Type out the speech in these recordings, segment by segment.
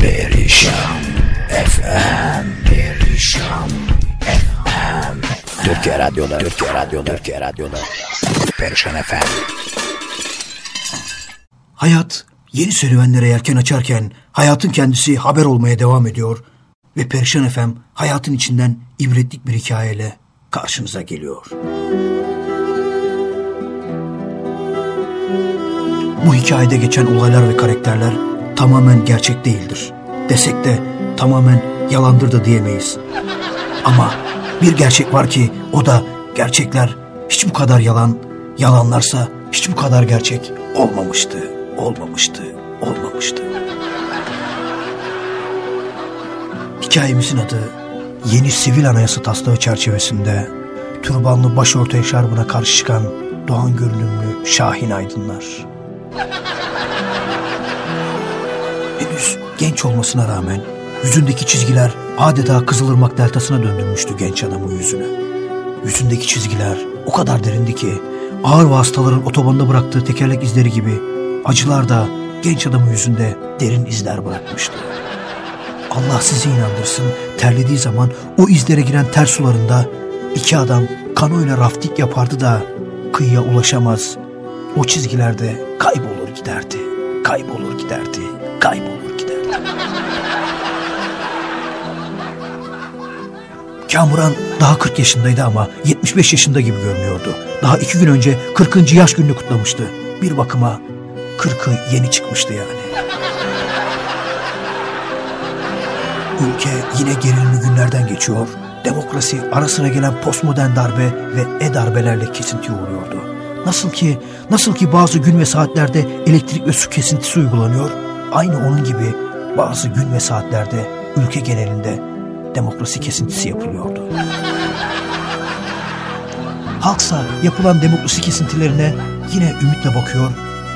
Perişan FM Perişan FM Türkiye Radyo'da Türkiye Radyo'da Türkiye Radyo'da. Perişan FM Hayat yeni serüvenlere yelken açarken hayatın kendisi haber olmaya devam ediyor ve Perişan FM hayatın içinden ibretlik bir hikayeyle karşınıza geliyor. Bu hikayede geçen olaylar ve karakterler tamamen gerçek değildir. Desek de tamamen yalandır da diyemeyiz. Ama bir gerçek var ki o da gerçekler hiç bu kadar yalan, yalanlarsa hiç bu kadar gerçek olmamıştı, olmamıştı, olmamıştı. Hikayemizin adı yeni sivil anayasa taslağı çerçevesinde türbanlı başörtü eşarbına karşı çıkan Doğan görünümlü Şahin Aydınlar. Henüz genç olmasına rağmen yüzündeki çizgiler adeta Kızılırmak deltasına döndürmüştü genç adamın yüzünü. Yüzündeki çizgiler o kadar derindi ki ağır vasıtaların otobanda bıraktığı tekerlek izleri gibi acılar da genç adamın yüzünde derin izler bırakmıştı. Allah sizi inandırsın terlediği zaman o izlere giren ter sularında iki adam kanoyla raftik yapardı da kıyıya ulaşamaz. O çizgilerde kaybolur giderdi, kaybolur giderdi, kaybolur giderdi. Kamuran daha 40 yaşındaydı ama 75 yaşında gibi görünüyordu. Daha iki gün önce 40. yaş gününü kutlamıştı. Bir bakıma 40'ı yeni çıkmıştı yani. Ülke yine gerilimli günlerden geçiyor. Demokrasi ara sıra gelen postmodern darbe ve e-darbelerle kesintiye uğruyordu. Nasıl ki nasıl ki bazı gün ve saatlerde elektrik ve su kesintisi uygulanıyor, aynı onun gibi bazı gün ve saatlerde ülke genelinde demokrasi kesintisi yapılıyordu. Halksa yapılan demokrasi kesintilerine yine ümitle bakıyor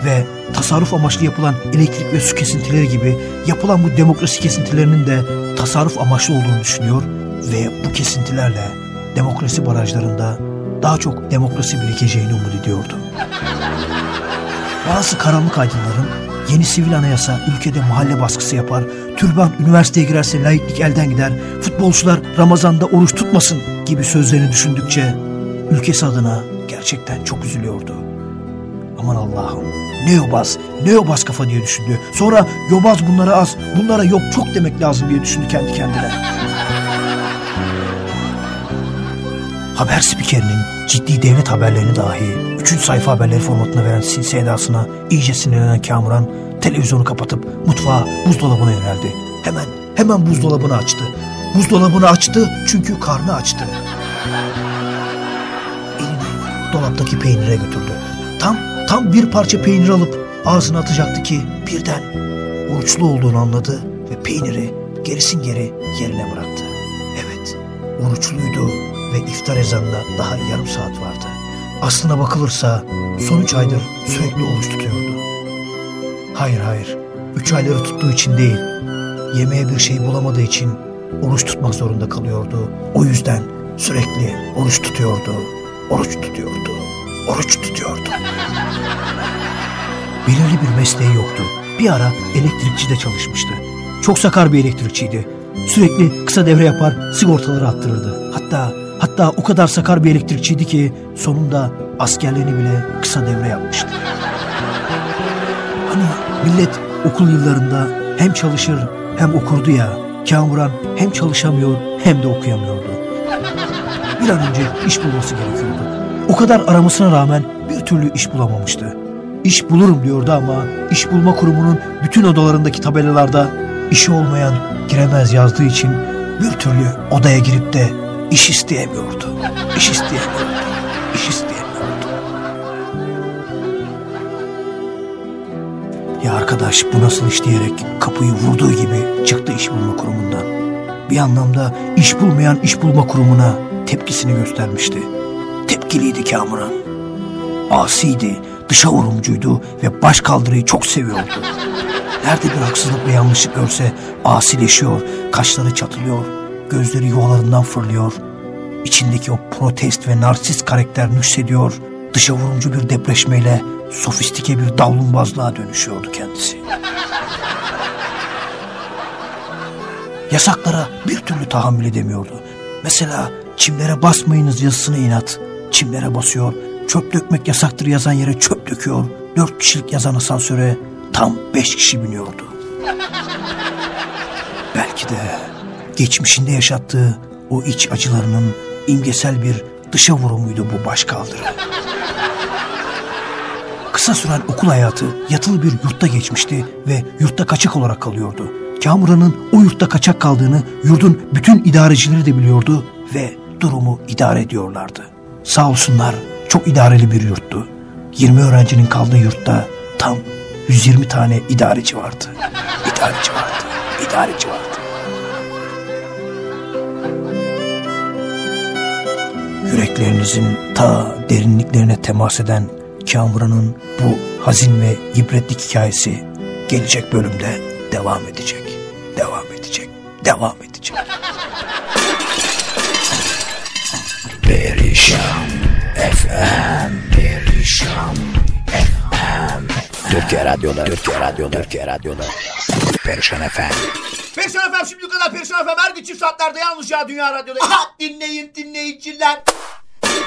ve tasarruf amaçlı yapılan elektrik ve su kesintileri gibi yapılan bu demokrasi kesintilerinin de tasarruf amaçlı olduğunu düşünüyor ve bu kesintilerle demokrasi barajlarında daha çok demokrasi birikeceğini umut ediyordu. Bazı karanlık aydınların yeni sivil anayasa ülkede mahalle baskısı yapar, türban üniversiteye girerse laiklik elden gider, futbolcular Ramazan'da oruç tutmasın gibi sözlerini düşündükçe ülkesi adına gerçekten çok üzülüyordu. Aman Allah'ım ne yobaz, ne yobaz kafa diye düşündü. Sonra yobaz bunlara az, bunlara yok çok demek lazım diye düşündü kendi kendine. Haber spikerinin ciddi devlet haberlerini dahi üçüncü sayfa haberleri formatına veren sinsi edasına iyice sinirlenen Kamuran televizyonu kapatıp mutfağa buzdolabına yöneldi. Hemen hemen buzdolabını açtı. Buzdolabını açtı çünkü karnı açtı. Elini dolaptaki peynire götürdü. Tam tam bir parça peynir alıp ağzına atacaktı ki birden oruçlu olduğunu anladı ve peyniri gerisin geri yerine bıraktı. Evet, oruçluydu ve iftar ezanına daha yarım saat vardı. Aslına bakılırsa son üç aydır sürekli oruç tutuyordu. Hayır hayır, üç ayları tuttuğu için değil, yemeğe bir şey bulamadığı için oruç tutmak zorunda kalıyordu. O yüzden sürekli oruç tutuyordu, oruç tutuyordu, oruç tutuyordu. Belirli bir mesleği yoktu. Bir ara elektrikçide çalışmıştı. Çok sakar bir elektrikçiydi. Sürekli kısa devre yapar, sigortaları attırırdı. Hatta hatta o kadar sakar bir elektrikçiydi ki sonunda askerliğini bile kısa devre yapmıştı. Hani millet okul yıllarında hem çalışır hem okurdu ya. Kamuran hem çalışamıyor hem de okuyamıyordu. Bir an önce iş bulması gerekiyordu. O kadar aramasına rağmen bir türlü iş bulamamıştı. İş bulurum diyordu ama iş bulma kurumunun bütün odalarındaki tabelalarda işi olmayan giremez yazdığı için bir türlü odaya girip de iş isteyemiyordu. İş isteyemiyordu. İş isteyemiyordu. Ya arkadaş bu nasıl iş diyerek kapıyı vurduğu gibi çıktı iş bulma kurumundan. Bir anlamda iş bulmayan iş bulma kurumuna tepkisini göstermişti. Tepkiliydi Kamuran. Asiydi, dışa vurumcuydu ve baş kaldırıyı çok seviyordu. Nerede bir haksızlık ve yanlışlık görse asileşiyor, kaşları çatılıyor, gözleri yuvalarından fırlıyor. İçindeki o protest ve narsist karakter nüksediyor, dışa vurumcu bir depreşmeyle sofistike bir davlumbazlığa dönüşüyordu kendisi. Yasaklara bir türlü tahammül edemiyordu. Mesela çimlere basmayınız yazısına inat. Çimlere basıyor. Çöp dökmek yasaktır yazan yere çöp döküyor. Dört kişilik yazan asansöre tam beş kişi biniyordu. Belki de geçmişinde yaşattığı o iç acılarının imgesel bir dışa vurumuydu bu başkaldırı. Kısa süren okul hayatı yatılı bir yurtta geçmişti ve yurtta kaçak olarak kalıyordu. Kamuran'ın o yurtta kaçak kaldığını yurdun bütün idarecileri de biliyordu ve durumu idare ediyorlardı. Sağ olsunlar çok idareli bir yurttu. 20 öğrencinin kaldığı yurtta tam 120 tane idareci vardı. İdareci vardı, idareci vardı. Yüreklerinizin ta derinliklerine temas eden Kamuran'ın bu hazin ve ibretlik hikayesi gelecek bölümde devam edecek. Devam edecek. Devam edecek. Perişan FM Perişan FM Türkiye Radyoları Türkiye Radyoları Türkiye Radyoları Perişan FM Perişan efendim şimdi kadar Perişan efendim her gün çift saatlerde yalnız ya Dünya Radyo'da. Dinleyin dinleyiciler.